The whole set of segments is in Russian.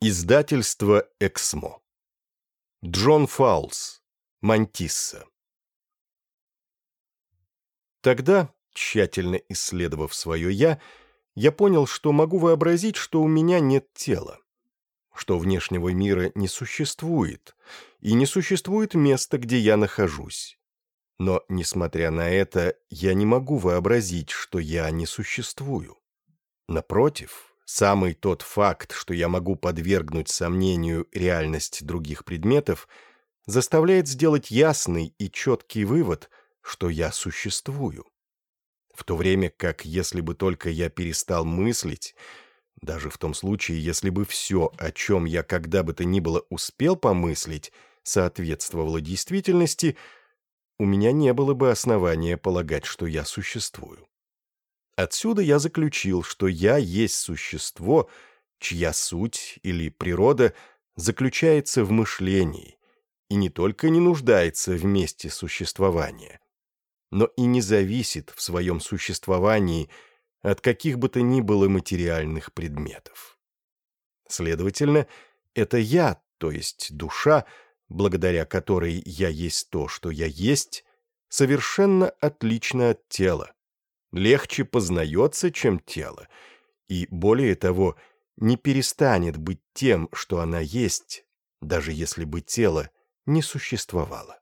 Издательство «Эксмо». Джон Фаулс. Мантисса. Тогда, тщательно исследовав свое «я», я понял, что могу вообразить, что у меня нет тела, что внешнего мира не существует, и не существует места, где я нахожусь. Но, несмотря на это, я не могу вообразить, что я не существую. Напротив, Самый тот факт, что я могу подвергнуть сомнению реальность других предметов, заставляет сделать ясный и четкий вывод, что я существую. В то время как, если бы только я перестал мыслить, даже в том случае, если бы все, о чем я когда бы то ни было успел помыслить, соответствовало действительности, у меня не было бы основания полагать, что я существую. Отсюда я заключил, что я есть существо, чья суть или природа заключается в мышлении и не только не нуждается в месте существования, но и не зависит в своем существовании от каких бы то ни было материальных предметов. Следовательно, это я, то есть душа, благодаря которой я есть то, что я есть, совершенно отлично от тела, легче познается, чем тело, и, более того, не перестанет быть тем, что она есть, даже если бы тело не существовало.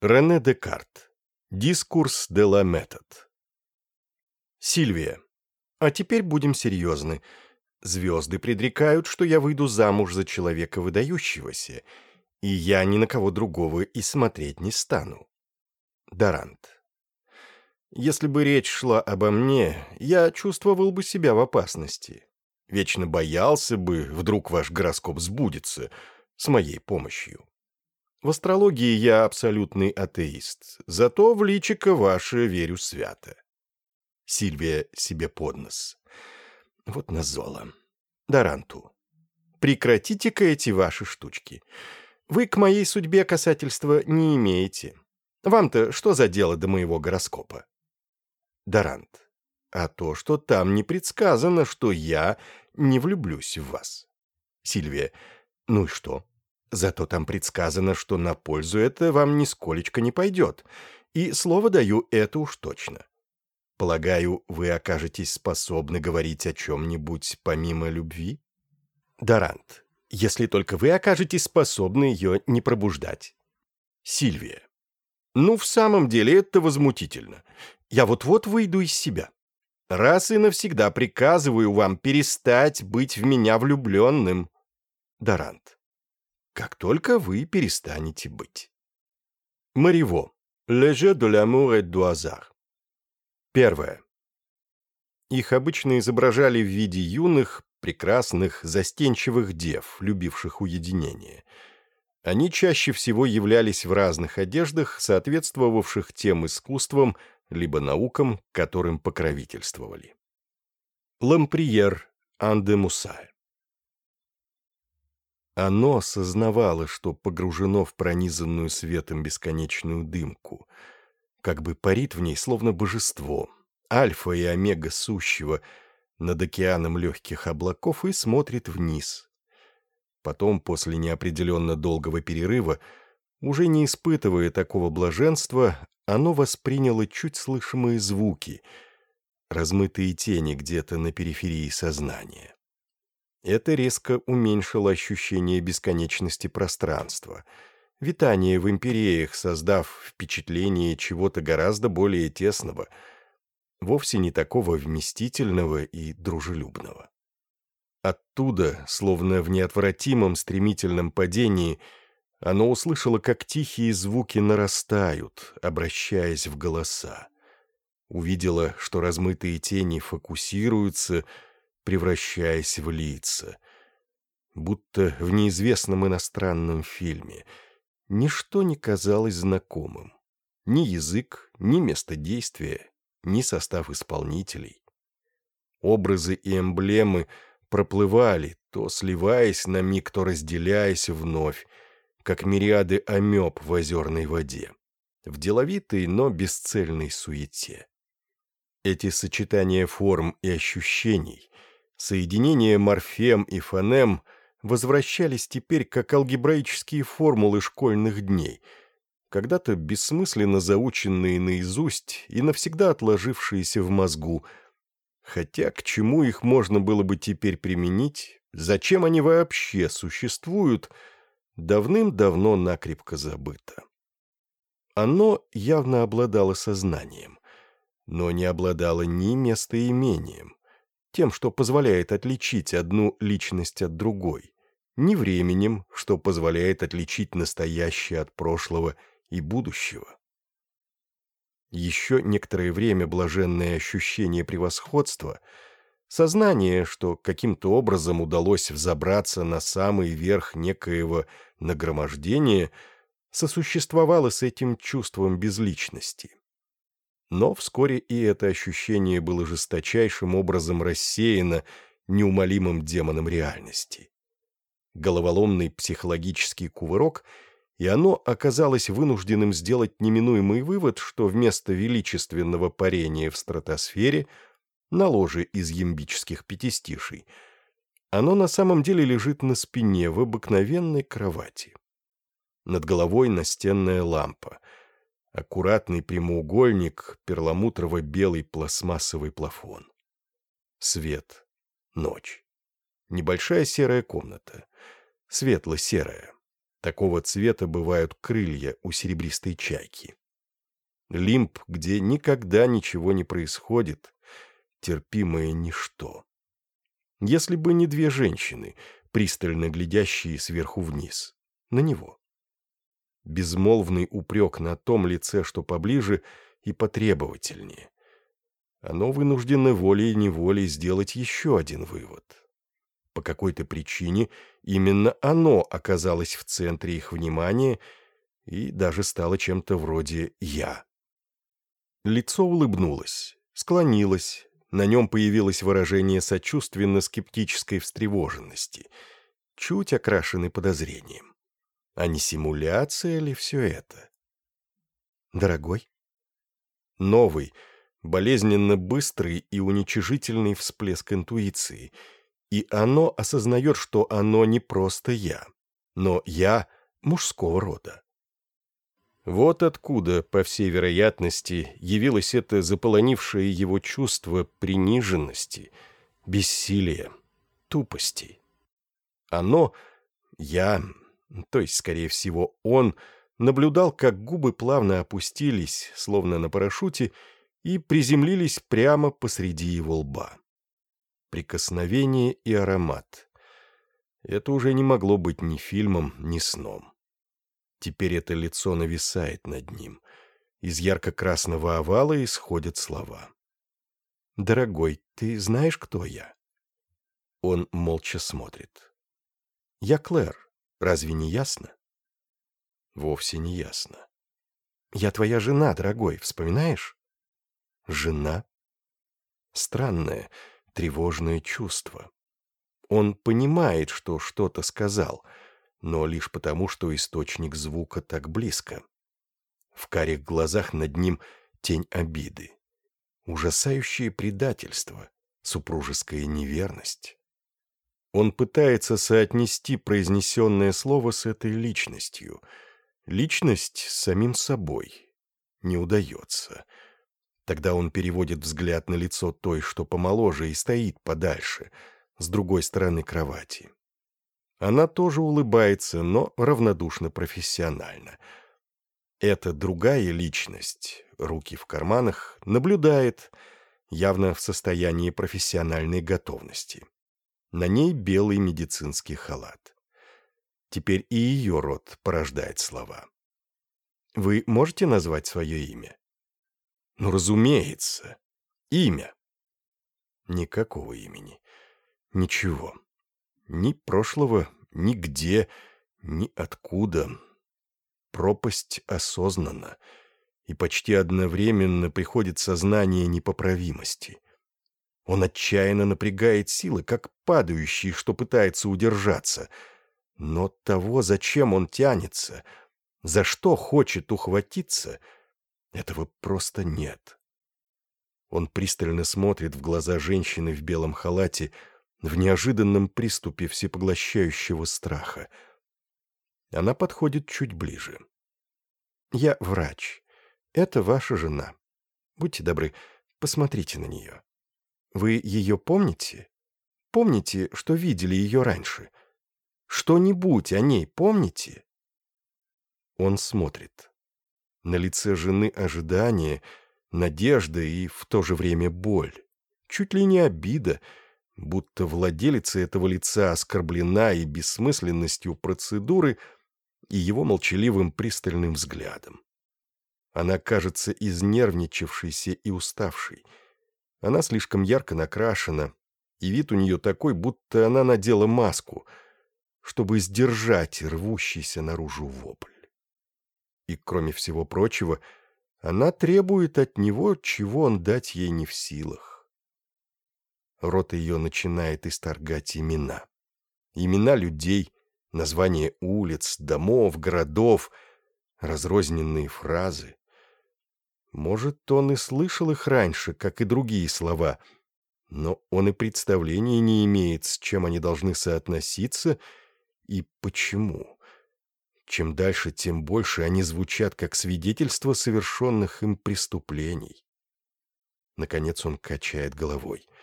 Рене Декарт. Дискурс де ла метод. Сильвия. А теперь будем серьезны. Звезды предрекают, что я выйду замуж за человека выдающегося, и я ни на кого другого и смотреть не стану. Дарант. Если бы речь шла обо мне, я чувствовал бы себя в опасности. Вечно боялся бы, вдруг ваш гороскоп сбудется, с моей помощью. В астрологии я абсолютный атеист, зато в личико ваше верю свято. Сильвия себе под нос. Вот назола. Даранту, прекратите-ка эти ваши штучки. Вы к моей судьбе касательства не имеете. Вам-то что за дело до моего гороскопа? Дорант, а то, что там не предсказано, что я не влюблюсь в вас. Сильвия, ну и что? Зато там предсказано, что на пользу это вам нисколечко не пойдет, и слово даю это уж точно. Полагаю, вы окажетесь способны говорить о чем-нибудь помимо любви? Дорант, если только вы окажетесь способны ее не пробуждать. Сильвия. Ну, в самом деле, это возмутительно. Я вот-вот выйду из себя. Раз и навсегда приказываю вам перестать быть в меня влюбленным. Дорант. Как только вы перестанете быть. Мариво. леже jeu de l'amour et. Первое. Их обычно изображали в виде юных, прекрасных, застенчивых дев, любивших уединение. Они чаще всего являлись в разных одеждах, соответствовавших тем искусствам, либо наукам, которым покровительствовали. Ламприер Андемуса. Оно осознавало, что погружено в пронизанную светом бесконечную дымку, как бы парит в ней словно божество, альфа и омега сущего, над океаном легких облаков и смотрит вниз. Потом, после неопределенно долгого перерыва, уже не испытывая такого блаженства, оно восприняло чуть слышимые звуки, размытые тени где-то на периферии сознания. Это резко уменьшило ощущение бесконечности пространства, витание в империях, создав впечатление чего-то гораздо более тесного, вовсе не такого вместительного и дружелюбного. Оттуда, словно в неотвратимом стремительном падении, — оно услышало, как тихие звуки нарастают, обращаясь в голоса. увидела, что размытые тени фокусируются, превращаясь в лица. Будто в неизвестном иностранном фильме. Ничто не казалось знакомым. Ни язык, ни место действия, ни состав исполнителей. Образы и эмблемы проплывали, то сливаясь на миг, то разделяясь вновь, как мириады амеб в озерной воде, в деловитой, но бесцельной суете. Эти сочетания форм и ощущений, соединение морфем и фонем возвращались теперь как алгебраические формулы школьных дней, когда-то бессмысленно заученные наизусть и навсегда отложившиеся в мозгу, хотя к чему их можно было бы теперь применить, зачем они вообще существуют – давным-давно накрепко забыто. Оно явно обладало сознанием, но не обладало ни местоимением, тем, что позволяет отличить одну личность от другой, ни временем, что позволяет отличить настоящее от прошлого и будущего. Еще некоторое время блаженное ощущение превосходства – Сознание, что каким-то образом удалось взобраться на самый верх некоего нагромождения, сосуществовало с этим чувством безличности. Но вскоре и это ощущение было жесточайшим образом рассеяно неумолимым демоном реальности. Головоломный психологический кувырок, и оно оказалось вынужденным сделать неминуемый вывод, что вместо величественного парения в стратосфере – на ложе из ямбических пятистишей. Оно на самом деле лежит на спине в обыкновенной кровати. Над головой настенная лампа. Аккуратный прямоугольник, перламутрово-белый пластмассовый плафон. Свет. Ночь. Небольшая серая комната. Светло-серая. Такого цвета бывают крылья у серебристой чайки. Лимб, где никогда ничего не происходит, терпимое ничто. Если бы не две женщины, пристально глядящие сверху вниз, на него. Безмолвный упрек на том лице, что поближе, и потребовательнее. Оно вынуждено волей-неволей сделать еще один вывод. По какой-то причине именно оно оказалось в центре их внимания и даже стало чем-то вроде «я». Лицо улыбнулось, склонилось, на нем появилось выражение сочувственно-скептической встревоженности, чуть окрашены подозрением. А не симуляция ли все это? «Дорогой?» Новый, болезненно быстрый и уничижительный всплеск интуиции, и оно осознает, что оно не просто я, но я мужского рода. Вот откуда, по всей вероятности, явилось это заполонившее его чувство приниженности, бессилия, тупости. Оно, я, то есть, скорее всего, он, наблюдал, как губы плавно опустились, словно на парашюте, и приземлились прямо посреди его лба. Прикосновение и аромат. Это уже не могло быть ни фильмом, ни сном. Теперь это лицо нависает над ним. Из ярко-красного овала исходят слова. «Дорогой, ты знаешь, кто я?» Он молча смотрит. «Я Клэр. Разве не ясно?» «Вовсе не ясно». «Я твоя жена, дорогой, вспоминаешь?» «Жена?» Странное, тревожное чувство. Он понимает, что что-то сказал — но лишь потому, что источник звука так близко. В карих глазах над ним тень обиды. Ужасающее предательство, супружеская неверность. Он пытается соотнести произнесенное слово с этой личностью. Личность с самим собой. Не удается. Тогда он переводит взгляд на лицо той, что помоложе и стоит подальше, с другой стороны кровати. Она тоже улыбается, но равнодушно профессионально. Это другая личность, руки в карманах, наблюдает, явно в состоянии профессиональной готовности. На ней белый медицинский халат. Теперь и ее рот порождает слова. «Вы можете назвать свое имя?» «Ну, разумеется. Имя». «Никакого имени. Ничего. Ни прошлого, ни где, ни откуда. Пропасть осознанна, и почти одновременно приходит сознание непоправимости. Он отчаянно напрягает силы, как падающий, что пытается удержаться. Но того, зачем он тянется, за что хочет ухватиться, этого просто нет. Он пристально смотрит в глаза женщины в белом халате — в неожиданном приступе всепоглощающего страха. Она подходит чуть ближе. «Я врач. Это ваша жена. Будьте добры, посмотрите на нее. Вы ее помните? Помните, что видели ее раньше? Что-нибудь о ней помните?» Он смотрит. На лице жены ожидание, надежда и в то же время боль. Чуть ли не обида — будто владелица этого лица оскорблена и бессмысленностью процедуры и его молчаливым пристальным взглядом. Она кажется изнервничавшейся и уставшей. Она слишком ярко накрашена, и вид у нее такой, будто она надела маску, чтобы сдержать рвущийся наружу вопль. И, кроме всего прочего, она требует от него, чего он дать ей не в силах рот ее начинает исторгать имена. Имена людей, названия улиц, домов, городов, разрозненные фразы. Может, он и слышал их раньше, как и другие слова, но он и представления не имеет, с чем они должны соотноситься и почему. Чем дальше, тем больше они звучат как свидетельство совершенных им преступлений. Наконец он качает головой —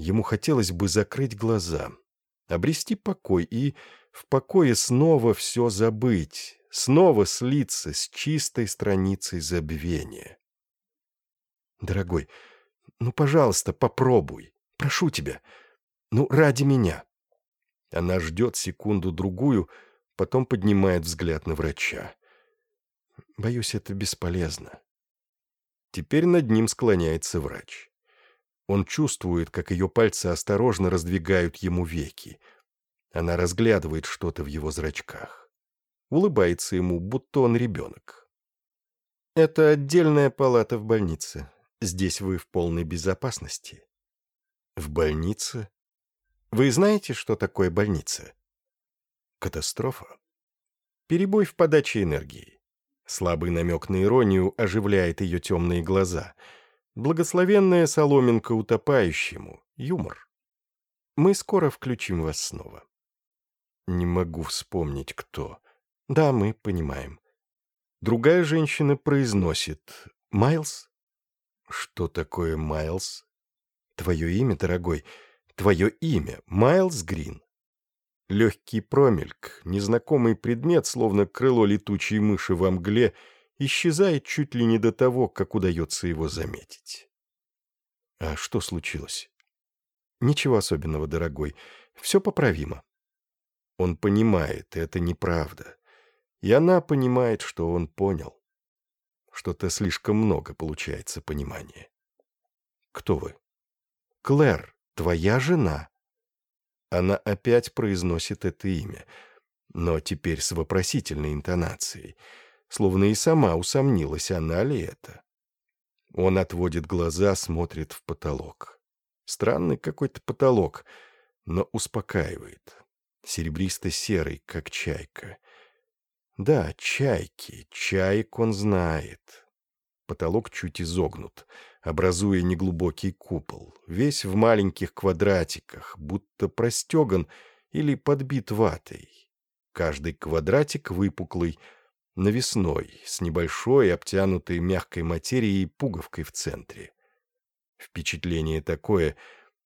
Ему хотелось бы закрыть глаза, обрести покой и в покое снова все забыть, снова слиться с чистой страницей забвения. «Дорогой, ну, пожалуйста, попробуй. Прошу тебя. Ну, ради меня». Она ждет секунду-другую, потом поднимает взгляд на врача. «Боюсь, это бесполезно». Теперь над ним склоняется врач. Он чувствует, как ее пальцы осторожно раздвигают ему веки. Она разглядывает что-то в его зрачках. Улыбается ему, будто он ребенок. «Это отдельная палата в больнице. Здесь вы в полной безопасности». «В больнице?» «Вы знаете, что такое больница?» «Катастрофа». «Перебой в подаче энергии». Слабый намек на иронию оживляет ее темные глаза — Благословенная соломинка утопающему. Юмор. Мы скоро включим вас снова. Не могу вспомнить, кто. Да, мы понимаем. Другая женщина произносит. «Майлз?» «Что такое Майлз?» «Твое имя, дорогой. Твое имя. Майлз Грин». Легкий промельк, незнакомый предмет, словно крыло летучей мыши во мгле — исчезает чуть ли не до того, как удается его заметить. А что случилось? Ничего особенного, дорогой. Все поправимо. Он понимает, это неправда. И она понимает, что он понял. Что-то слишком много получается понимания. Кто вы? Клэр, твоя жена. Она опять произносит это имя, но теперь с вопросительной интонацией — словно и сама усомнилась, она ли это. Он отводит глаза, смотрит в потолок. Странный какой-то потолок, но успокаивает. Серебристо-серый, как чайка. Да, чайки, чайк он знает. Потолок чуть изогнут, образуя неглубокий купол, весь в маленьких квадратиках, будто простеган или подбит ватой. Каждый квадратик выпуклый — навесной, с небольшой, обтянутой мягкой материей пуговкой в центре. Впечатление такое,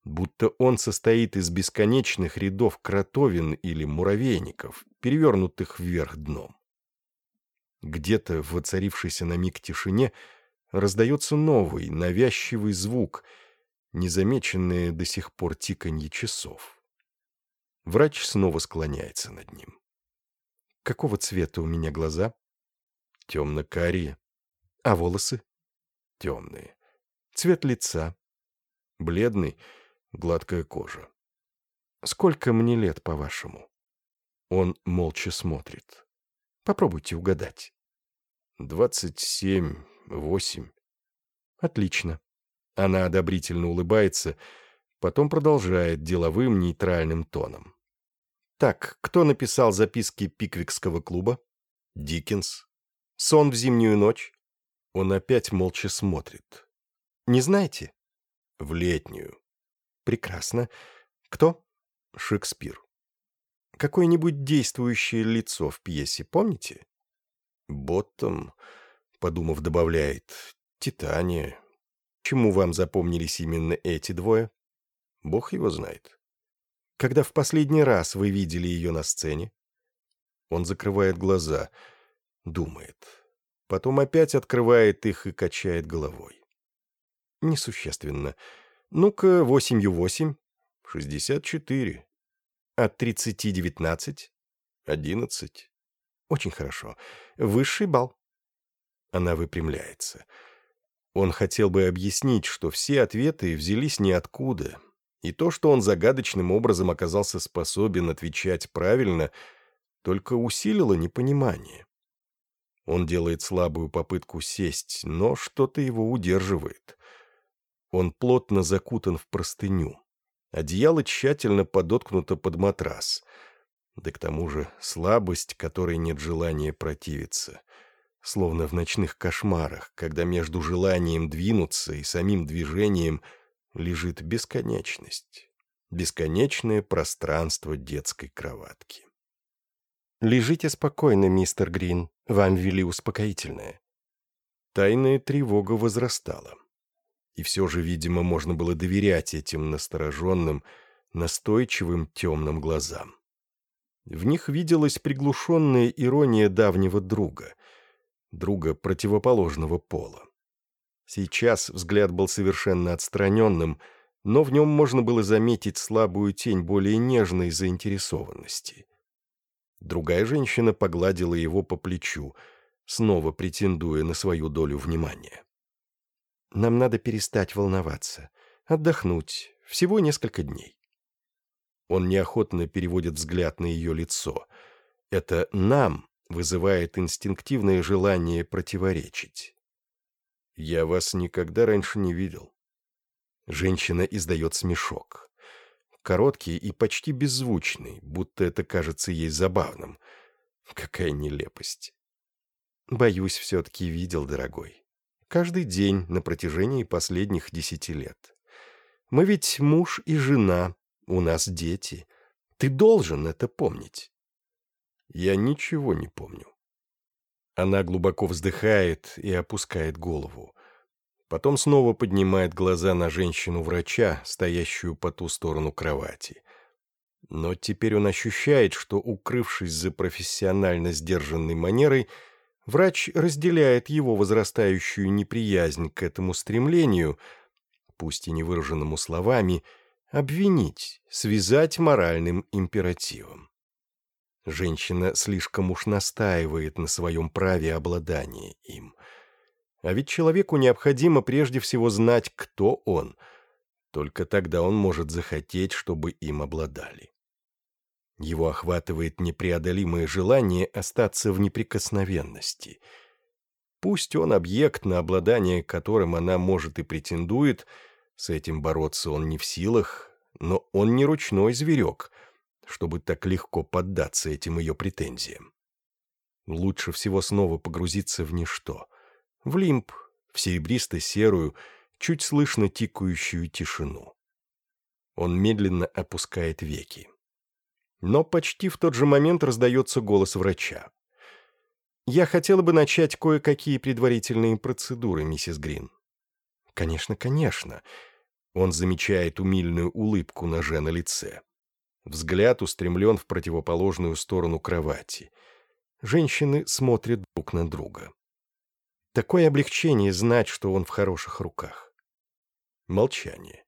будто он состоит из бесконечных рядов кротовин или муравейников, перевернутых вверх дном. Где-то в воцарившейся на миг тишине раздается новый, навязчивый звук, незамеченное до сих пор тиканье часов. Врач снова склоняется над ним. Какого цвета у меня глаза? Темно-карие. А волосы? Темные. Цвет лица? Бледный, гладкая кожа. Сколько мне лет, по-вашему? Он молча смотрит. Попробуйте угадать. Двадцать семь, восемь. Отлично. Она одобрительно улыбается, потом продолжает деловым нейтральным тоном. Так, кто написал записки Пиквикского клуба? Диккенс. Сон в зимнюю ночь? Он опять молча смотрит. Не знаете? В летнюю. Прекрасно. Кто? Шекспир. Какое-нибудь действующее лицо в пьесе, помните? Боттом, подумав, добавляет. Титания. Чему вам запомнились именно эти двое? Бог его знает когда в последний раз вы видели ее на сцене?» Он закрывает глаза, думает. Потом опять открывает их и качает головой. «Несущественно. Ну-ка, восемью восемь. Шестьдесят четыре. От тридцати девятнадцать. Одиннадцать. Очень хорошо. Высший бал. Она выпрямляется. Он хотел бы объяснить, что все ответы взялись ниоткуда, и то, что он загадочным образом оказался способен отвечать правильно, только усилило непонимание. Он делает слабую попытку сесть, но что-то его удерживает. Он плотно закутан в простыню. Одеяло тщательно подоткнуто под матрас. Да к тому же слабость, которой нет желания противиться. Словно в ночных кошмарах, когда между желанием двинуться и самим движением – лежит бесконечность, бесконечное пространство детской кроватки. «Лежите спокойно, мистер Грин, вам ввели успокоительное». Тайная тревога возрастала. И все же, видимо, можно было доверять этим настороженным, настойчивым темным глазам. В них виделась приглушенная ирония давнего друга, друга противоположного пола. Сейчас взгляд был совершенно отстраненным, но в нем можно было заметить слабую тень более нежной заинтересованности. Другая женщина погладила его по плечу, снова претендуя на свою долю внимания. «Нам надо перестать волноваться, отдохнуть, всего несколько дней». Он неохотно переводит взгляд на ее лицо. Это «нам» вызывает инстинктивное желание противоречить. «Я вас никогда раньше не видел». Женщина издает смешок. Короткий и почти беззвучный, будто это кажется ей забавным. Какая нелепость. Боюсь, все-таки видел, дорогой. Каждый день на протяжении последних десяти лет. Мы ведь муж и жена, у нас дети. Ты должен это помнить. Я ничего не помню. Она глубоко вздыхает и опускает голову. Потом снова поднимает глаза на женщину-врача, стоящую по ту сторону кровати. Но теперь он ощущает, что, укрывшись за профессионально сдержанной манерой, врач разделяет его возрастающую неприязнь к этому стремлению, пусть и невыраженному словами, обвинить, связать моральным императивом. Женщина слишком уж настаивает на своем праве обладания им. А ведь человеку необходимо прежде всего знать, кто он. Только тогда он может захотеть, чтобы им обладали. Его охватывает непреодолимое желание остаться в неприкосновенности. Пусть он объект, на обладание которым она может и претендует, с этим бороться он не в силах, но он не ручной зверек, чтобы так легко поддаться этим ее претензиям. Лучше всего снова погрузиться в ничто, в лимб, в серебристо-серую, чуть слышно тикающую тишину. Он медленно опускает веки. Но почти в тот же момент раздается голос врача. «Я хотела бы начать кое-какие предварительные процедуры, миссис Грин». «Конечно, конечно». Он замечает умильную улыбку ноже на лице. Взгляд устремлен в противоположную сторону кровати. Женщины смотрят друг на друга. Такое облегчение знать, что он в хороших руках. Молчание.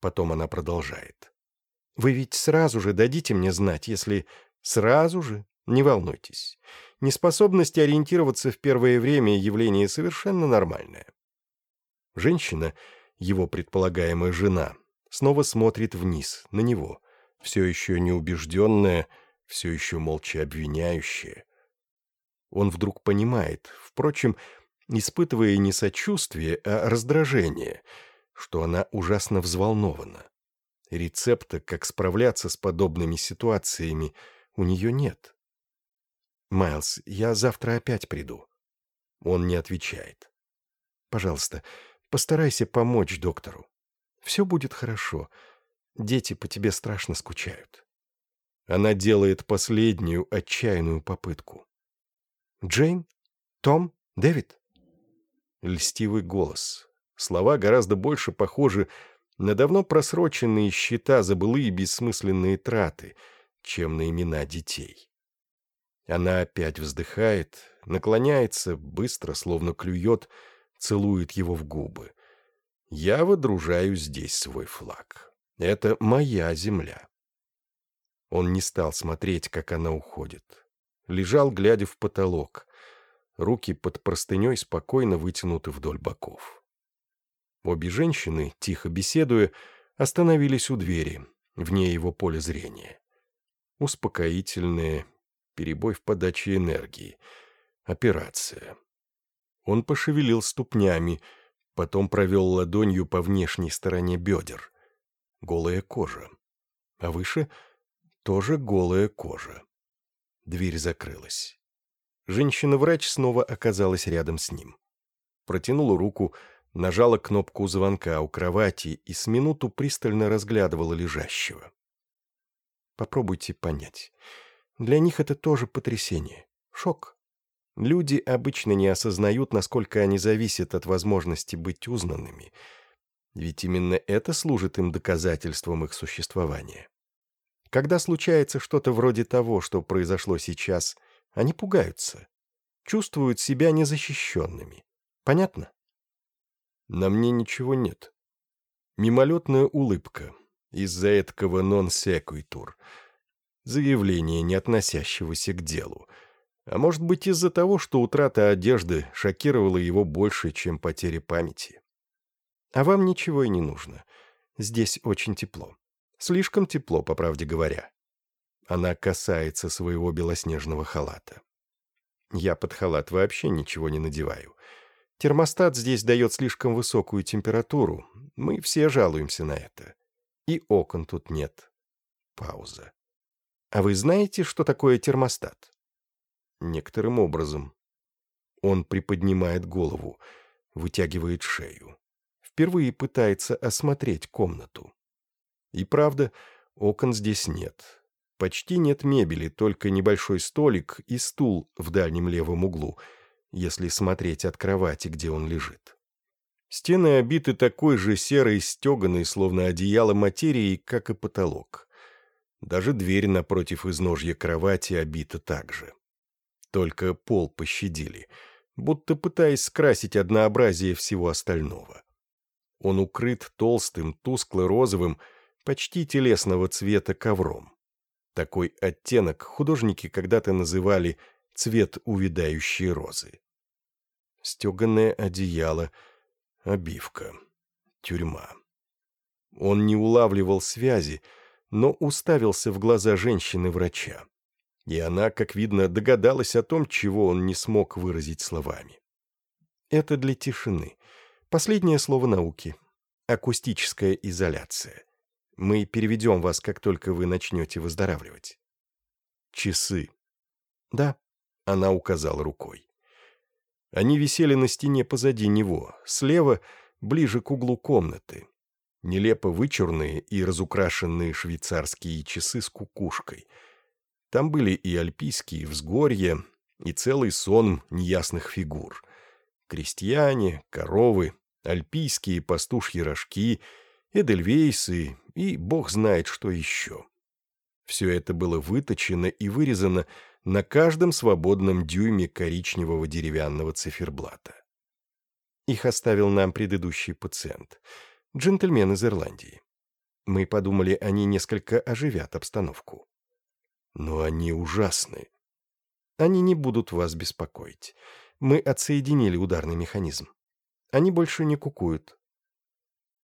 Потом она продолжает. «Вы ведь сразу же дадите мне знать, если... Сразу же? Не волнуйтесь. Неспособность ориентироваться в первое время явление совершенно нормальное». Женщина, его предполагаемая жена, снова смотрит вниз, на него — все еще неубежденная, все еще молча обвиняющая. Он вдруг понимает, впрочем, испытывая не сочувствие, а раздражение, что она ужасно взволнована. Рецепта, как справляться с подобными ситуациями, у нее нет. «Майлз, я завтра опять приду». Он не отвечает. «Пожалуйста, постарайся помочь доктору. Все будет хорошо. Дети по тебе страшно скучают. Она делает последнюю отчаянную попытку. «Джейн? Том? Дэвид?» Льстивый голос. Слова гораздо больше похожи на давно просроченные счета за былые бессмысленные траты, чем на имена детей. Она опять вздыхает, наклоняется, быстро, словно клюет, целует его в губы. Я водружаю здесь свой флаг. Это моя земля. Он не стал смотреть, как она уходит. Лежал, глядя в потолок. Руки под простыней спокойно вытянуты вдоль боков. Обе женщины, тихо беседуя, остановились у двери, вне его поля зрения. Успокоительные, перебой в подаче энергии, операция. Он пошевелил ступнями, потом провел ладонью по внешней стороне бедер — голая кожа. А выше тоже голая кожа. Дверь закрылась. Женщина-врач снова оказалась рядом с ним. Протянула руку, нажала кнопку звонка у кровати и с минуту пристально разглядывала лежащего. Попробуйте понять. Для них это тоже потрясение, шок. Люди обычно не осознают, насколько они зависят от возможности быть узнанными – ведь именно это служит им доказательством их существования. Когда случается что-то вроде того, что произошло сейчас, они пугаются, чувствуют себя незащищенными. Понятно? На мне ничего нет. Мимолетная улыбка из-за этого нон-секуитур, заявление, не относящегося к делу, а может быть из-за того, что утрата одежды шокировала его больше, чем потеря памяти. А вам ничего и не нужно. Здесь очень тепло. Слишком тепло, по правде говоря. Она касается своего белоснежного халата. Я под халат вообще ничего не надеваю. Термостат здесь дает слишком высокую температуру. Мы все жалуемся на это. И окон тут нет. Пауза. А вы знаете, что такое термостат? Некоторым образом. Он приподнимает голову, вытягивает шею впервые пытается осмотреть комнату. И правда, окон здесь нет. Почти нет мебели, только небольшой столик и стул в дальнем левом углу, если смотреть от кровати, где он лежит. Стены обиты такой же серой стеганой, словно одеяло материи, как и потолок. Даже дверь напротив изножья кровати обита так же. Только пол пощадили, будто пытаясь скрасить однообразие всего остального. Он укрыт толстым, тускло-розовым, почти телесного цвета ковром. Такой оттенок художники когда-то называли «цвет увядающей розы». Стеганое одеяло, обивка, тюрьма. Он не улавливал связи, но уставился в глаза женщины-врача. И она, как видно, догадалась о том, чего он не смог выразить словами. Это для тишины. Последнее слово науки. Акустическая изоляция. Мы переведем вас, как только вы начнете выздоравливать. Часы. Да, она указала рукой. Они висели на стене позади него, слева, ближе к углу комнаты. Нелепо вычурные и разукрашенные швейцарские часы с кукушкой. Там были и альпийские взгорья, и целый сон неясных фигур — крестьяне, коровы, альпийские пастушьи рожки, эдельвейсы и бог знает что еще. Все это было выточено и вырезано на каждом свободном дюйме коричневого деревянного циферблата. Их оставил нам предыдущий пациент, джентльмен из Ирландии. Мы подумали, они несколько оживят обстановку. Но они ужасны. Они не будут вас беспокоить. Мы отсоединили ударный механизм. Они больше не кукуют.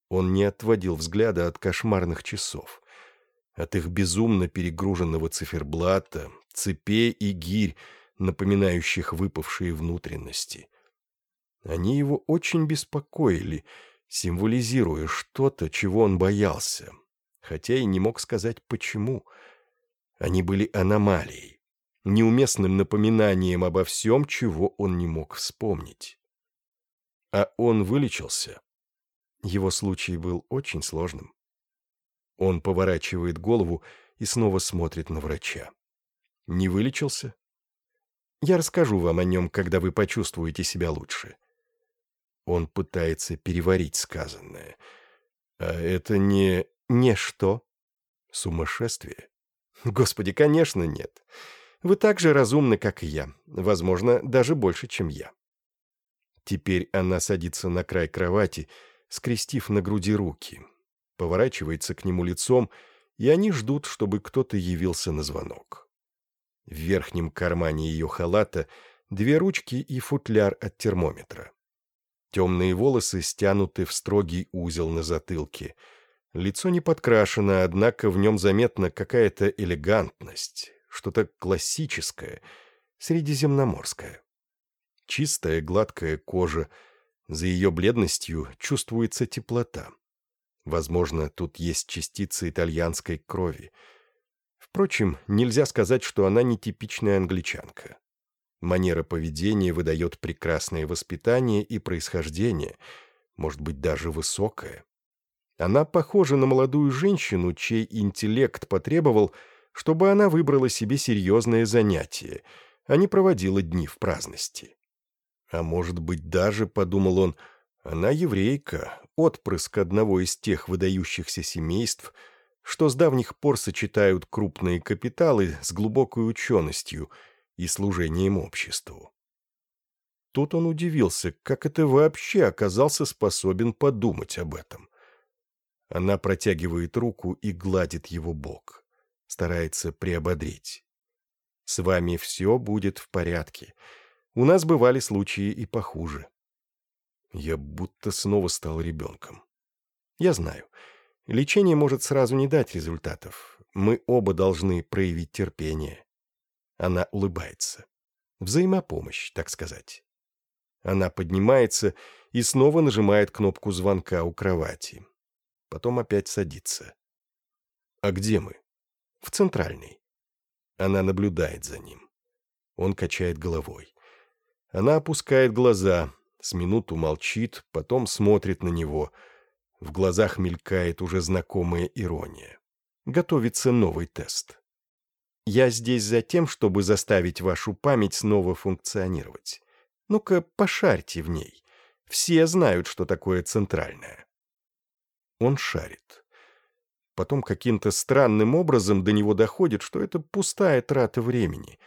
Он не отводил взгляда от кошмарных часов, от их безумно перегруженного циферблата, цепей и гирь, напоминающих выпавшие внутренности. Они его очень беспокоили, символизируя что-то, чего он боялся, хотя и не мог сказать почему. Они были аномалией неуместным напоминанием обо всем, чего он не мог вспомнить. А он вылечился. Его случай был очень сложным. Он поворачивает голову и снова смотрит на врача. Не вылечился? Я расскажу вам о нем, когда вы почувствуете себя лучше. Он пытается переварить сказанное. А это не... не что? Сумасшествие? Господи, конечно, нет. Нет. Вы так же разумны, как и я. Возможно, даже больше, чем я». Теперь она садится на край кровати, скрестив на груди руки, поворачивается к нему лицом, и они ждут, чтобы кто-то явился на звонок. В верхнем кармане ее халата две ручки и футляр от термометра. Темные волосы стянуты в строгий узел на затылке. Лицо не подкрашено, однако в нем заметна какая-то элегантность, что-то классическое, средиземноморское. Чистая гладкая кожа, за ее бледностью чувствуется теплота. Возможно, тут есть частицы итальянской крови. Впрочем, нельзя сказать, что она нетипичная англичанка. Манера поведения выдает прекрасное воспитание и происхождение, может быть, даже высокое. Она похожа на молодую женщину, чей интеллект потребовал – чтобы она выбрала себе серьезное занятие, а не проводила дни в праздности. А может быть даже, — подумал он, — она еврейка, отпрыск одного из тех выдающихся семейств, что с давних пор сочетают крупные капиталы с глубокой ученостью и служением обществу. Тут он удивился, как это вообще оказался способен подумать об этом. Она протягивает руку и гладит его бок. — старается приободрить. «С вами все будет в порядке. У нас бывали случаи и похуже». Я будто снова стал ребенком. Я знаю, лечение может сразу не дать результатов. Мы оба должны проявить терпение. Она улыбается. Взаимопомощь, так сказать. Она поднимается и снова нажимает кнопку звонка у кровати. Потом опять садится. «А где мы?» в центральный. Она наблюдает за ним. Он качает головой. Она опускает глаза, с минуту молчит, потом смотрит на него. В глазах мелькает уже знакомая ирония. Готовится новый тест. «Я здесь за тем, чтобы заставить вашу память снова функционировать. Ну-ка, пошарьте в ней. Все знают, что такое центральное. Он шарит. Потом каким-то странным образом до него доходит, что это пустая трата времени,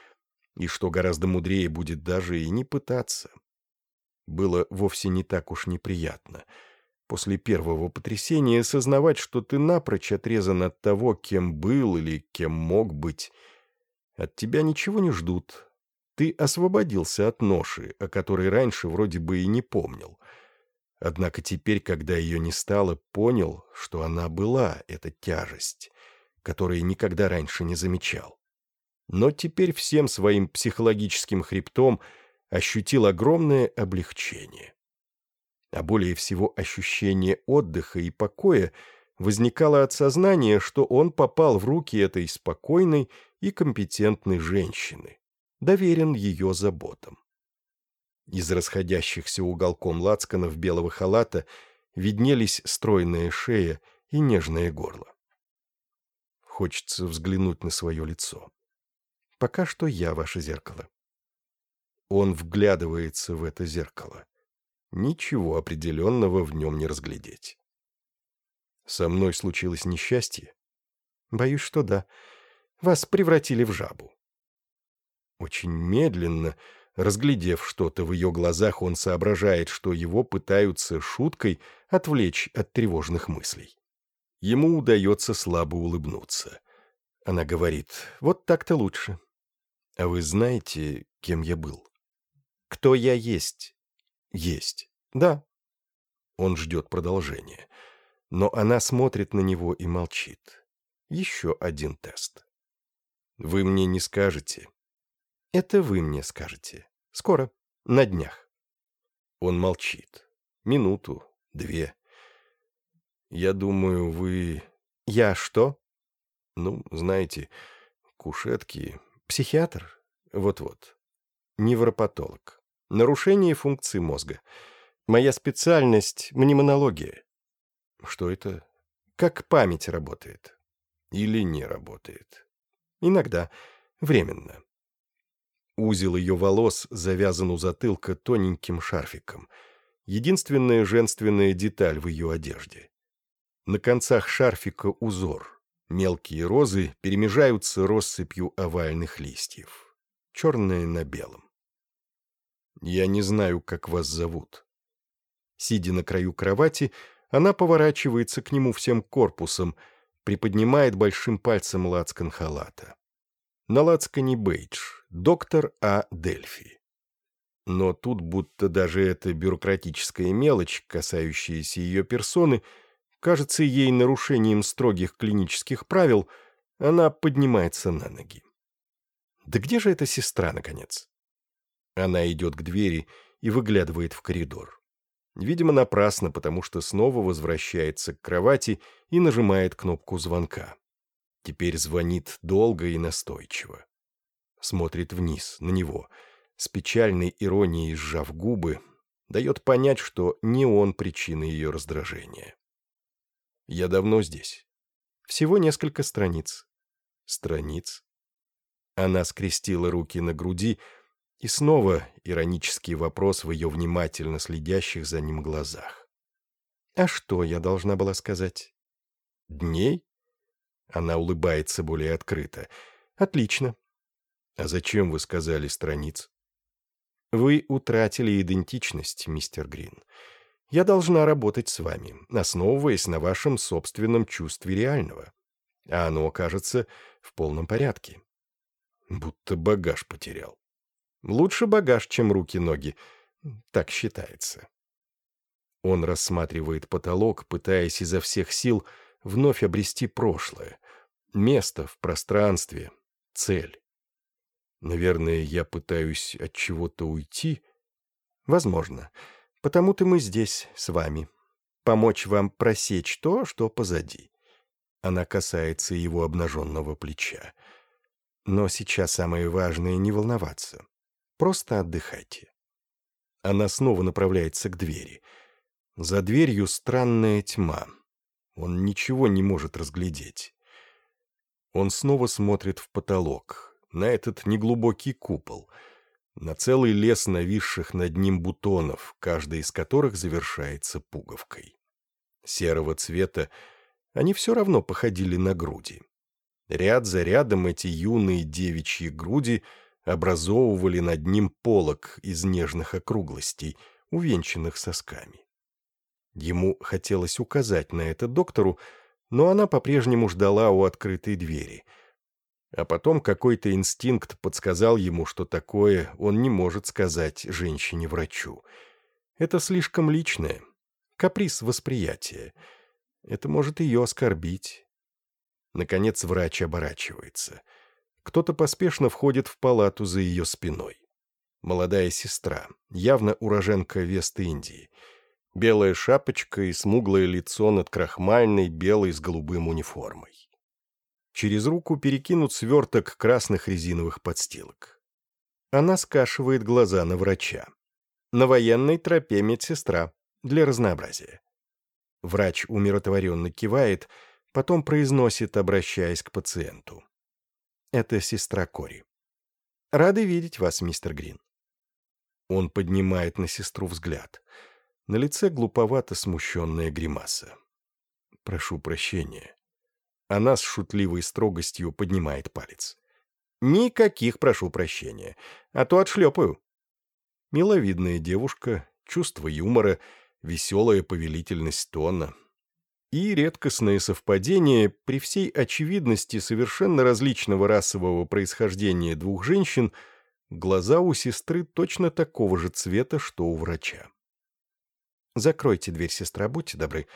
и что гораздо мудрее будет даже и не пытаться. Было вовсе не так уж неприятно. После первого потрясения осознавать, что ты напрочь отрезан от того, кем был или кем мог быть. От тебя ничего не ждут. Ты освободился от ноши, о которой раньше вроде бы и не помнил — Однако теперь, когда ее не стало, понял, что она была, эта тяжесть, которую никогда раньше не замечал. Но теперь всем своим психологическим хребтом ощутил огромное облегчение. А более всего ощущение отдыха и покоя возникало от сознания, что он попал в руки этой спокойной и компетентной женщины, доверен ее заботам. Из расходящихся уголком лацканов белого халата виднелись стройная шея и нежное горло. Хочется взглянуть на свое лицо. Пока что я ваше зеркало. Он вглядывается в это зеркало. Ничего определенного в нем не разглядеть. Со мной случилось несчастье? Боюсь, что да. Вас превратили в жабу. Очень медленно, Разглядев что-то в ее глазах, он соображает, что его пытаются шуткой отвлечь от тревожных мыслей. Ему удается слабо улыбнуться. Она говорит, вот так-то лучше. А вы знаете, кем я был? Кто я есть? Есть. Да. Он ждет продолжения. Но она смотрит на него и молчит. Еще один тест. Вы мне не скажете, это вы мне скажете. Скоро. На днях. Он молчит. Минуту, две. Я думаю, вы... Я что? Ну, знаете, кушетки... Психиатр? Вот-вот. Невропатолог. Нарушение функции мозга. Моя специальность — мнемонология. Что это? Как память работает. Или не работает. Иногда. Временно. Узел ее волос завязан у затылка тоненьким шарфиком. Единственная женственная деталь в ее одежде. На концах шарфика узор. Мелкие розы перемежаются россыпью овальных листьев. Черное на белом. «Я не знаю, как вас зовут». Сидя на краю кровати, она поворачивается к нему всем корпусом, приподнимает большим пальцем лацкан халата. На лацкане бейдж, доктор А. Дельфи. Но тут будто даже эта бюрократическая мелочь, касающаяся ее персоны, кажется ей нарушением строгих клинических правил, она поднимается на ноги. Да где же эта сестра, наконец? Она идет к двери и выглядывает в коридор. Видимо, напрасно, потому что снова возвращается к кровати и нажимает кнопку звонка. Теперь звонит долго и настойчиво смотрит вниз, на него, с печальной иронией сжав губы, дает понять, что не он причина ее раздражения. «Я давно здесь. Всего несколько страниц». «Страниц?» Она скрестила руки на груди, и снова иронический вопрос в ее внимательно следящих за ним глазах. «А что я должна была сказать?» «Дней?» Она улыбается более открыто. «Отлично. А зачем вы сказали страниц? Вы утратили идентичность, мистер Грин. Я должна работать с вами, основываясь на вашем собственном чувстве реального. А оно, кажется, в полном порядке. Будто багаж потерял. Лучше багаж, чем руки-ноги. Так считается. Он рассматривает потолок, пытаясь изо всех сил вновь обрести прошлое. Место в пространстве, цель. Наверное, я пытаюсь от чего-то уйти? Возможно. Потому-то мы здесь, с вами. Помочь вам просечь то, что позади. Она касается его обнаженного плеча. Но сейчас самое важное — не волноваться. Просто отдыхайте. Она снова направляется к двери. За дверью странная тьма. Он ничего не может разглядеть. Он снова смотрит в потолок на этот неглубокий купол, на целый лес нависших над ним бутонов, каждый из которых завершается пуговкой. Серого цвета они все равно походили на груди. Ряд за рядом эти юные девичьи груди образовывали над ним полог из нежных округлостей, увенчанных сосками. Ему хотелось указать на это доктору, но она по-прежнему ждала у открытой двери — а потом какой-то инстинкт подсказал ему, что такое он не может сказать женщине-врачу. Это слишком личное. Каприз восприятия. Это может ее оскорбить. Наконец врач оборачивается. Кто-то поспешно входит в палату за ее спиной. Молодая сестра, явно уроженка Вест-Индии. Белая шапочка и смуглое лицо над крахмальной белой с голубым униформой. Через руку перекинут сверток красных резиновых подстилок. Она скашивает глаза на врача. На военной тропе медсестра, для разнообразия. Врач умиротворенно кивает, потом произносит, обращаясь к пациенту. Это сестра Кори. Рады видеть вас, мистер Грин. Он поднимает на сестру взгляд. На лице глуповато смущенная гримаса. «Прошу прощения. Она с шутливой строгостью поднимает палец. «Никаких, прошу прощения, а то отшлепаю». Миловидная девушка, чувство юмора, веселая повелительность тона. И редкостное совпадение при всей очевидности совершенно различного расового происхождения двух женщин глаза у сестры точно такого же цвета, что у врача. «Закройте дверь, сестра, будьте добры.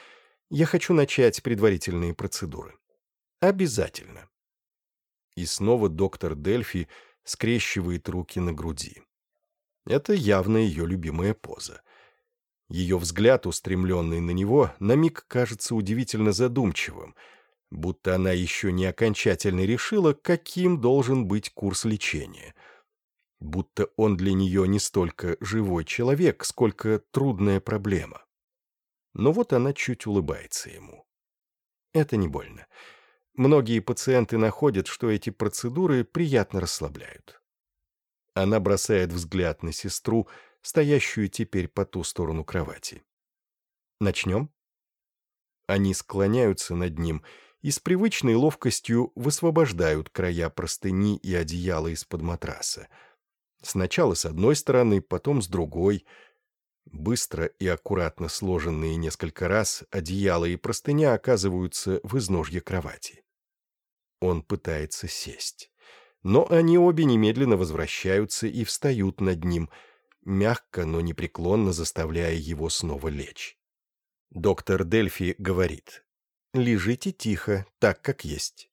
Я хочу начать предварительные процедуры». Обязательно. И снова доктор Дельфи скрещивает руки на груди. Это явно ее любимая поза. Ее взгляд, устремленный на него, на миг кажется удивительно задумчивым, будто она еще не окончательно решила, каким должен быть курс лечения. Будто он для нее не столько живой человек, сколько трудная проблема. Но вот она чуть улыбается ему. Это не больно. Многие пациенты находят, что эти процедуры приятно расслабляют. Она бросает взгляд на сестру, стоящую теперь по ту сторону кровати. «Начнем?» Они склоняются над ним и с привычной ловкостью высвобождают края простыни и одеяла из-под матраса. Сначала с одной стороны, потом с другой. Быстро и аккуратно сложенные несколько раз одеяло и простыня оказываются в изножье кровати. Он пытается сесть. Но они обе немедленно возвращаются и встают над ним, мягко, но непреклонно заставляя его снова лечь. Доктор Дельфи говорит, «Лежите тихо, так как есть».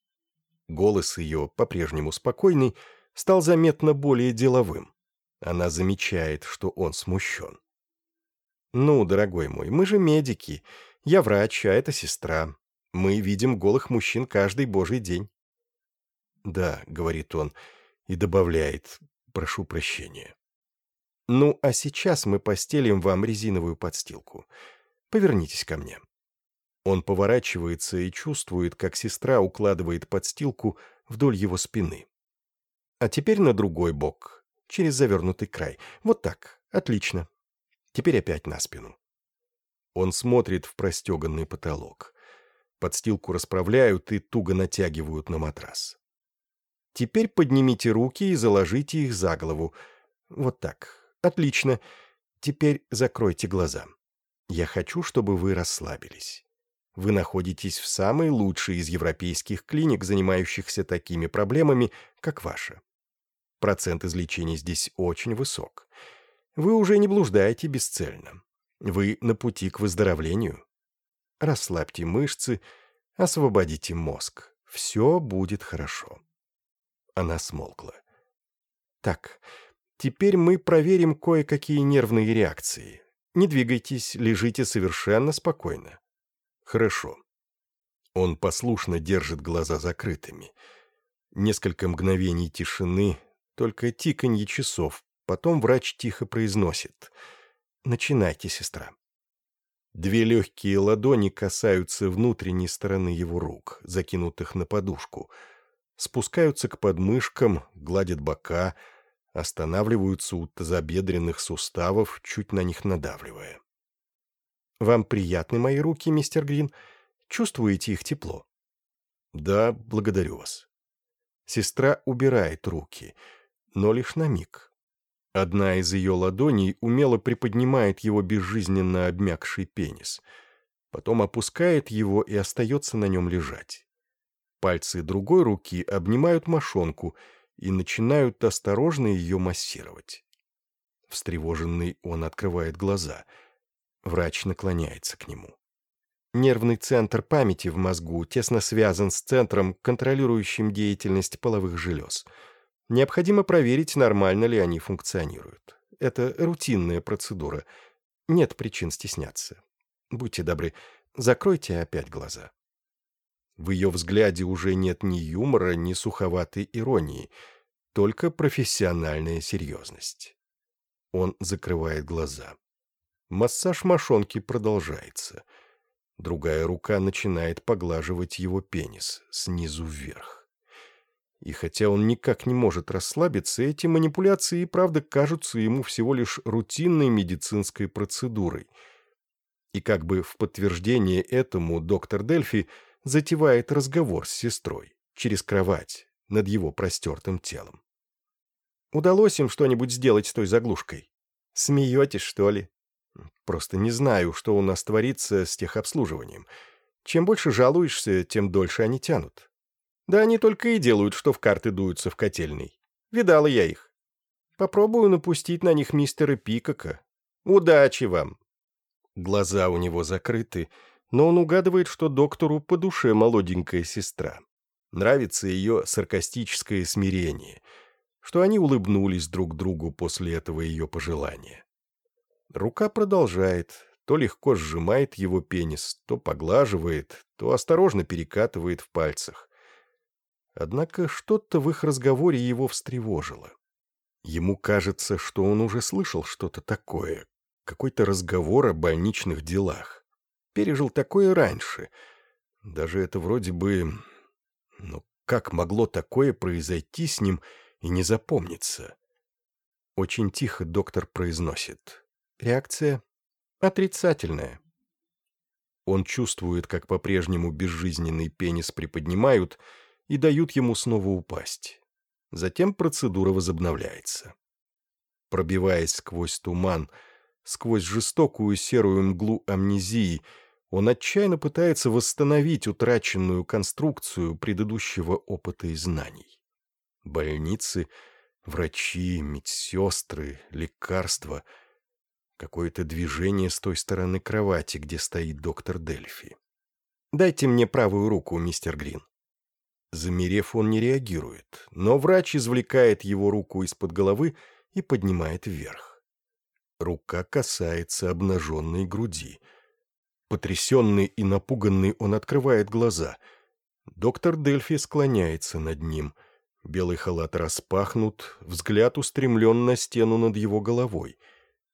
Голос ее, по-прежнему спокойный, стал заметно более деловым. Она замечает, что он смущен. «Ну, дорогой мой, мы же медики. Я врач, а это сестра. Мы видим голых мужчин каждый божий день. «Да», — говорит он, и добавляет, «прошу прощения». «Ну, а сейчас мы постелим вам резиновую подстилку. Повернитесь ко мне». Он поворачивается и чувствует, как сестра укладывает подстилку вдоль его спины. А теперь на другой бок, через завернутый край. Вот так, отлично. Теперь опять на спину. Он смотрит в простеганный потолок. Подстилку расправляют и туго натягивают на матрас. Теперь поднимите руки и заложите их за голову. Вот так. Отлично. Теперь закройте глаза. Я хочу, чтобы вы расслабились. Вы находитесь в самой лучшей из европейских клиник, занимающихся такими проблемами, как ваша. Процент излечения здесь очень высок. Вы уже не блуждаете бесцельно. Вы на пути к выздоровлению. Расслабьте мышцы, освободите мозг. Все будет хорошо. Она смолкла. «Так, теперь мы проверим кое-какие нервные реакции. Не двигайтесь, лежите совершенно спокойно». «Хорошо». Он послушно держит глаза закрытыми. Несколько мгновений тишины, только тиканье часов. Потом врач тихо произносит. «Начинайте, сестра». Две легкие ладони касаются внутренней стороны его рук, закинутых на подушку — спускаются к подмышкам, гладят бока, останавливаются у тазобедренных суставов, чуть на них надавливая. «Вам приятны мои руки, мистер Грин? Чувствуете их тепло?» «Да, благодарю вас». Сестра убирает руки, но лишь на миг. Одна из ее ладоней умело приподнимает его безжизненно обмякший пенис, потом опускает его и остается на нем лежать. Пальцы другой руки обнимают мошонку и начинают осторожно ее массировать. Встревоженный он открывает глаза. Врач наклоняется к нему. Нервный центр памяти в мозгу тесно связан с центром, контролирующим деятельность половых желез. Необходимо проверить, нормально ли они функционируют. Это рутинная процедура. Нет причин стесняться. Будьте добры, закройте опять глаза. В ее взгляде уже нет ни юмора, ни суховатой иронии, только профессиональная серьезность. Он закрывает глаза. Массаж мошонки продолжается. Другая рука начинает поглаживать его пенис снизу вверх. И хотя он никак не может расслабиться, эти манипуляции и правда кажутся ему всего лишь рутинной медицинской процедурой. И как бы в подтверждение этому доктор Дельфи – затевает разговор с сестрой через кровать над его простертым телом. Удалось им что-нибудь сделать с той заглушкой? Смеетесь, что ли? Просто не знаю, что у нас творится с техобслуживанием. Чем больше жалуешься, тем дольше они тянут. Да они только и делают, что в карты дуются в котельной. Видала я их. Попробую напустить на них мистера Пикака. Удачи вам!» Глаза у него закрыты, но он угадывает, что доктору по душе молоденькая сестра. Нравится ее саркастическое смирение, что они улыбнулись друг другу после этого ее пожелания. Рука продолжает, то легко сжимает его пенис, то поглаживает, то осторожно перекатывает в пальцах. Однако что-то в их разговоре его встревожило. Ему кажется, что он уже слышал что-то такое, какой-то разговор о больничных делах пережил такое раньше. Даже это вроде бы... Но как могло такое произойти с ним и не запомниться? Очень тихо доктор произносит. Реакция отрицательная. Он чувствует, как по-прежнему безжизненный пенис приподнимают и дают ему снова упасть. Затем процедура возобновляется. Пробиваясь сквозь туман, сквозь жестокую серую мглу амнезии — он отчаянно пытается восстановить утраченную конструкцию предыдущего опыта и знаний. Больницы, врачи, медсестры, лекарства, какое-то движение с той стороны кровати, где стоит доктор Дельфи. «Дайте мне правую руку, мистер Грин». Замерев, он не реагирует, но врач извлекает его руку из-под головы и поднимает вверх. Рука касается обнаженной груди — Потрясенный и напуганный он открывает глаза. Доктор Дельфи склоняется над ним. Белый халат распахнут, взгляд устремлен на стену над его головой,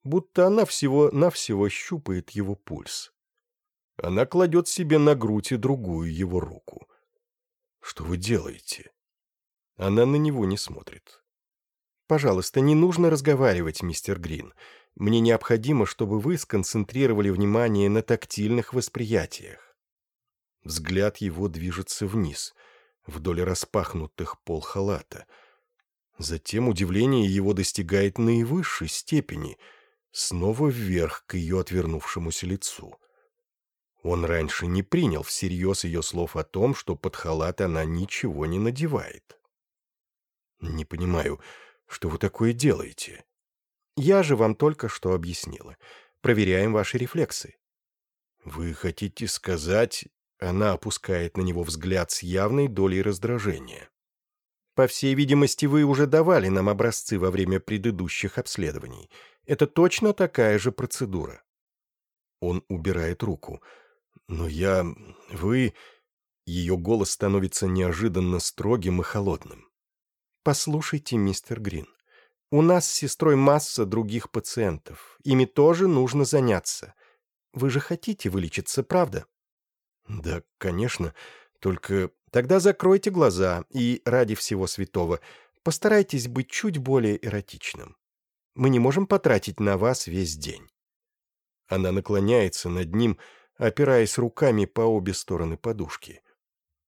будто она всего-навсего щупает его пульс. Она кладет себе на грудь и другую его руку. «Что вы делаете?» Она на него не смотрит. «Пожалуйста, не нужно разговаривать, мистер Грин. Мне необходимо, чтобы вы сконцентрировали внимание на тактильных восприятиях. Взгляд его движется вниз, вдоль распахнутых пол халата. Затем удивление его достигает наивысшей степени, снова вверх к ее отвернувшемуся лицу. Он раньше не принял всерьез ее слов о том, что под халат она ничего не надевает. «Не понимаю, что вы такое делаете?» Я же вам только что объяснила. Проверяем ваши рефлексы». «Вы хотите сказать...» Она опускает на него взгляд с явной долей раздражения. «По всей видимости, вы уже давали нам образцы во время предыдущих обследований. Это точно такая же процедура». Он убирает руку. «Но я... вы...» Ее голос становится неожиданно строгим и холодным. «Послушайте, мистер Грин, у нас с сестрой масса других пациентов. Ими тоже нужно заняться. Вы же хотите вылечиться, правда?» «Да, конечно. Только тогда закройте глаза и, ради всего святого, постарайтесь быть чуть более эротичным. Мы не можем потратить на вас весь день». Она наклоняется над ним, опираясь руками по обе стороны подушки.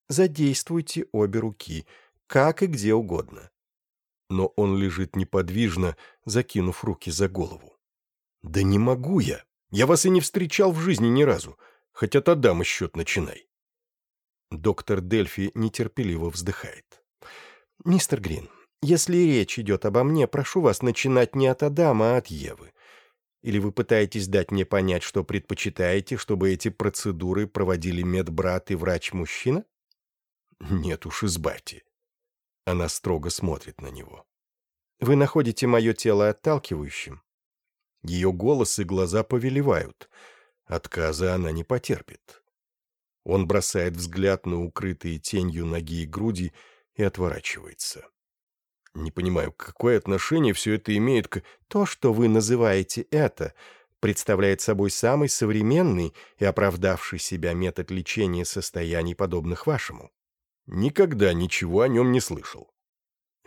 «Задействуйте обе руки, как и где угодно но он лежит неподвижно, закинув руки за голову. «Да не могу я! Я вас и не встречал в жизни ни разу, хотя та дама счет начинай!» Доктор Дельфи нетерпеливо вздыхает. «Мистер Грин, если речь идет обо мне, прошу вас начинать не от Адама, а от Евы. Или вы пытаетесь дать мне понять, что предпочитаете, чтобы эти процедуры проводили медбрат и врач-мужчина?» «Нет уж, избавьте. Она строго смотрит на него. «Вы находите мое тело отталкивающим?» Ее голос и глаза повелевают. Отказа она не потерпит. Он бросает взгляд на укрытые тенью ноги и груди и отворачивается. Не понимаю, какое отношение все это имеет к... То, что вы называете это, представляет собой самый современный и оправдавший себя метод лечения состояний, подобных вашему. Никогда ничего о нем не слышал.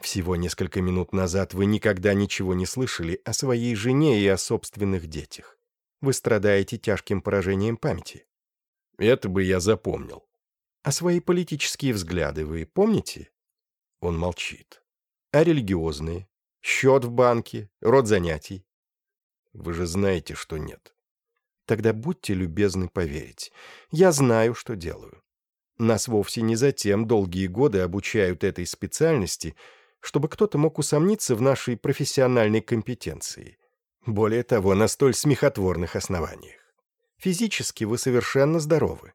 Всего несколько минут назад вы никогда ничего не слышали о своей жене и о собственных детях. Вы страдаете тяжким поражением памяти. Это бы я запомнил. А свои политические взгляды вы помните? Он молчит. А религиозные? Счет в банке? Род занятий? Вы же знаете, что нет. Тогда будьте любезны поверить. Я знаю, что делаю. Нас вовсе не затем долгие годы обучают этой специальности, чтобы кто-то мог усомниться в нашей профессиональной компетенции. Более того, на столь смехотворных основаниях. Физически вы совершенно здоровы.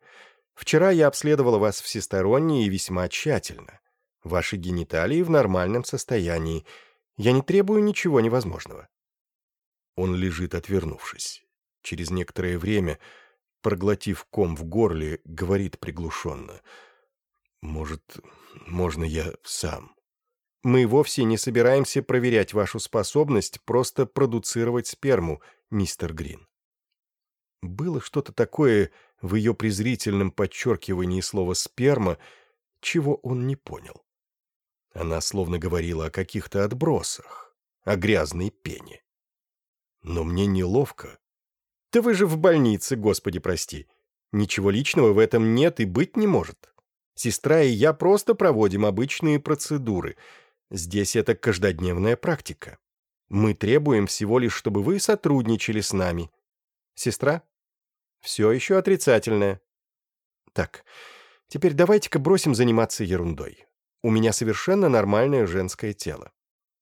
Вчера я обследовала вас всесторонне и весьма тщательно. Ваши гениталии в нормальном состоянии. Я не требую ничего невозможного». Он лежит, отвернувшись. Через некоторое время проглотив ком в горле, говорит приглушенно. «Может, можно я сам?» «Мы вовсе не собираемся проверять вашу способность просто продуцировать сперму, мистер Грин». Было что-то такое в ее презрительном подчеркивании слова «сперма», чего он не понял. Она словно говорила о каких-то отбросах, о грязной пене. Но мне неловко, да вы же в больнице, господи прости. Ничего личного в этом нет и быть не может. Сестра и я просто проводим обычные процедуры. Здесь это каждодневная практика. Мы требуем всего лишь, чтобы вы сотрудничали с нами. Сестра? Все еще отрицательное. Так, теперь давайте-ка бросим заниматься ерундой. У меня совершенно нормальное женское тело.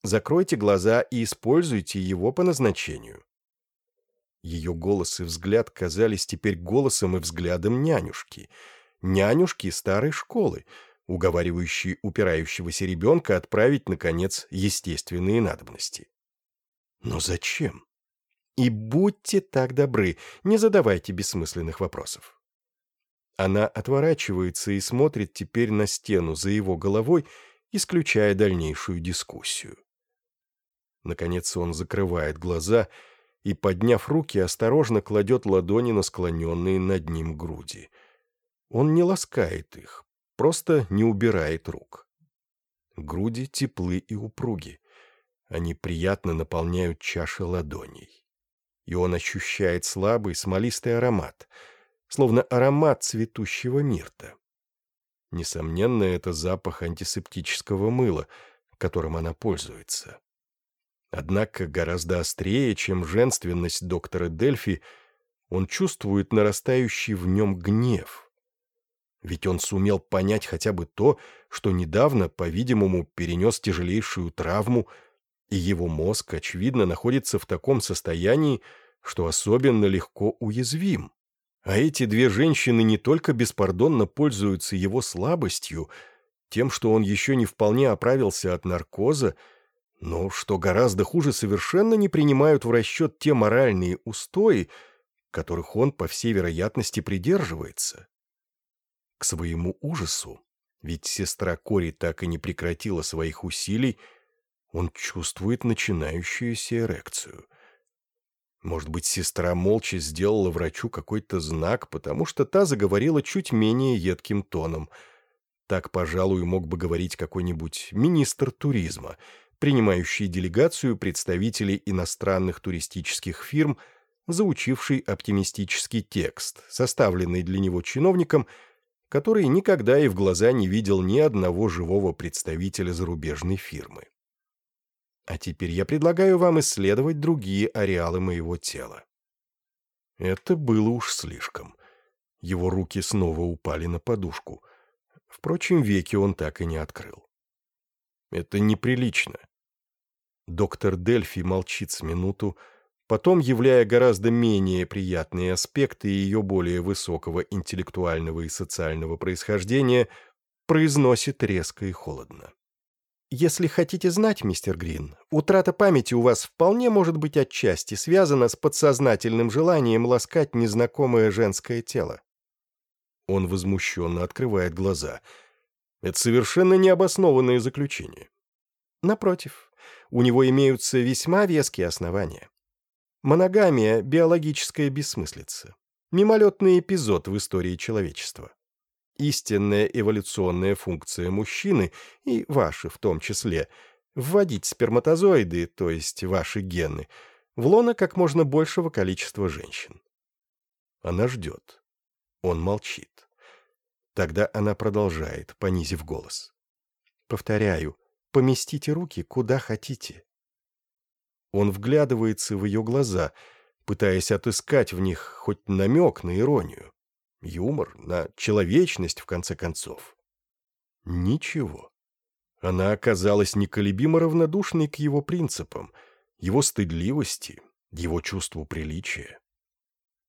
Закройте глаза и используйте его по назначению. Ее голос и взгляд казались теперь голосом и взглядом нянюшки. Нянюшки старой школы, уговаривающей упирающегося ребенка отправить, наконец, естественные надобности. Но зачем? И будьте так добры, не задавайте бессмысленных вопросов. Она отворачивается и смотрит теперь на стену за его головой, исключая дальнейшую дискуссию. Наконец он закрывает глаза и и, подняв руки, осторожно кладет ладони на склоненные над ним груди. Он не ласкает их, просто не убирает рук. Груди теплы и упруги. Они приятно наполняют чаши ладоней. И он ощущает слабый смолистый аромат, словно аромат цветущего мирта. Несомненно, это запах антисептического мыла, которым она пользуется. Однако гораздо острее, чем женственность доктора Дельфи, он чувствует нарастающий в нем гнев. Ведь он сумел понять хотя бы то, что недавно, по-видимому, перенес тяжелейшую травму, и его мозг, очевидно, находится в таком состоянии, что особенно легко уязвим. А эти две женщины не только беспардонно пользуются его слабостью, тем, что он еще не вполне оправился от наркоза, но, что гораздо хуже, совершенно не принимают в расчет те моральные устои, которых он, по всей вероятности, придерживается. К своему ужасу, ведь сестра Кори так и не прекратила своих усилий, он чувствует начинающуюся эрекцию. Может быть, сестра молча сделала врачу какой-то знак, потому что та заговорила чуть менее едким тоном. Так, пожалуй, мог бы говорить какой-нибудь министр туризма — принимающий делегацию представителей иностранных туристических фирм, заучивший оптимистический текст, составленный для него чиновником, который никогда и в глаза не видел ни одного живого представителя зарубежной фирмы. А теперь я предлагаю вам исследовать другие ареалы моего тела. Это было уж слишком. Его руки снова упали на подушку. Впрочем, веки он так и не открыл. Это неприлично. Доктор Дельфи молчит с минуту, потом являя гораздо менее приятные аспекты ее более высокого интеллектуального и социального происхождения, произносит резко и холодно. Если хотите знать, мистер Грин, утрата памяти у вас вполне может быть отчасти связана с подсознательным желанием ласкать незнакомое женское тело. Он возмущенно открывает глаза. Это совершенно необоснованное заключение. Напротив, у него имеются весьма веские основания. Моногамия – биологическая бессмыслица, мимолетный эпизод в истории человечества. Истинная эволюционная функция мужчины, и ваши в том числе, вводить сперматозоиды, то есть ваши гены, в лоно как можно большего количества женщин. Она ждет. Он молчит. Тогда она продолжает, понизив голос. Повторяю, Поместите руки куда хотите». Он вглядывается в ее глаза, пытаясь отыскать в них хоть намек на иронию, юмор, на человечность, в конце концов. Ничего. Она оказалась неколебимо равнодушной к его принципам, его стыдливости, его чувству приличия.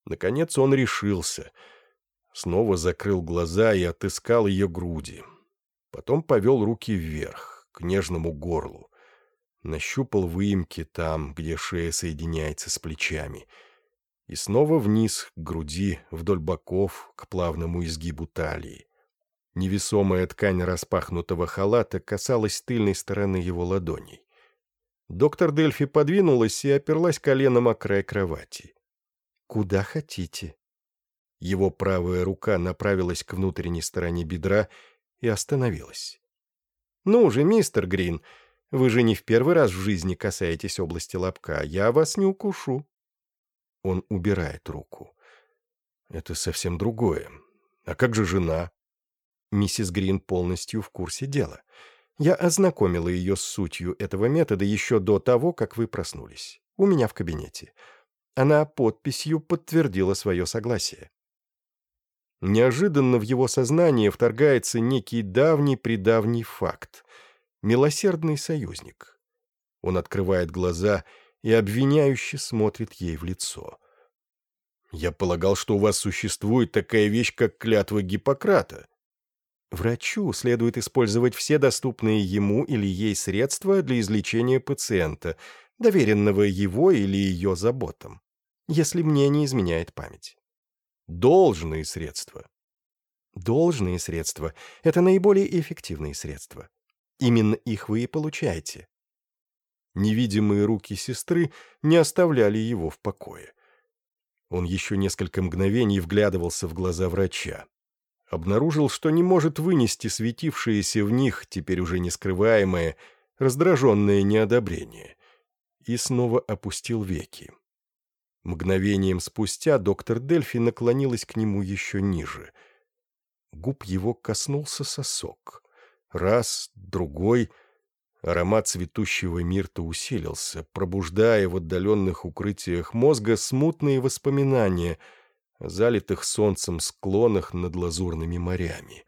Наконец он решился. Снова закрыл глаза и отыскал ее груди. Потом повел руки вверх к нежному горлу. Нащупал выемки там, где шея соединяется с плечами. И снова вниз, к груди, вдоль боков, к плавному изгибу талии. Невесомая ткань распахнутого халата касалась тыльной стороны его ладоней. Доктор Дельфи подвинулась и оперлась коленом о край кровати. «Куда хотите». Его правая рука направилась к внутренней стороне бедра и остановилась. «Ну же, мистер Грин, вы же не в первый раз в жизни касаетесь области лобка. Я вас не укушу». Он убирает руку. «Это совсем другое. А как же жена?» Миссис Грин полностью в курсе дела. Я ознакомила ее с сутью этого метода еще до того, как вы проснулись. У меня в кабинете. Она подписью подтвердила свое согласие. Неожиданно в его сознание вторгается некий давний-предавний факт. Милосердный союзник. Он открывает глаза и обвиняюще смотрит ей в лицо. «Я полагал, что у вас существует такая вещь, как клятва Гиппократа». Врачу следует использовать все доступные ему или ей средства для излечения пациента, доверенного его или ее заботам, если мне не изменяет память. Должные средства. Должные средства — это наиболее эффективные средства. Именно их вы и получаете. Невидимые руки сестры не оставляли его в покое. Он еще несколько мгновений вглядывался в глаза врача. Обнаружил, что не может вынести светившееся в них, теперь уже не скрываемое, раздраженное неодобрение. И снова опустил веки. Мгновением спустя доктор Дельфи наклонилась к нему еще ниже. Губ его коснулся сосок. Раз, другой... Аромат цветущего мирта усилился, пробуждая в отдаленных укрытиях мозга смутные воспоминания о залитых солнцем склонах над лазурными морями.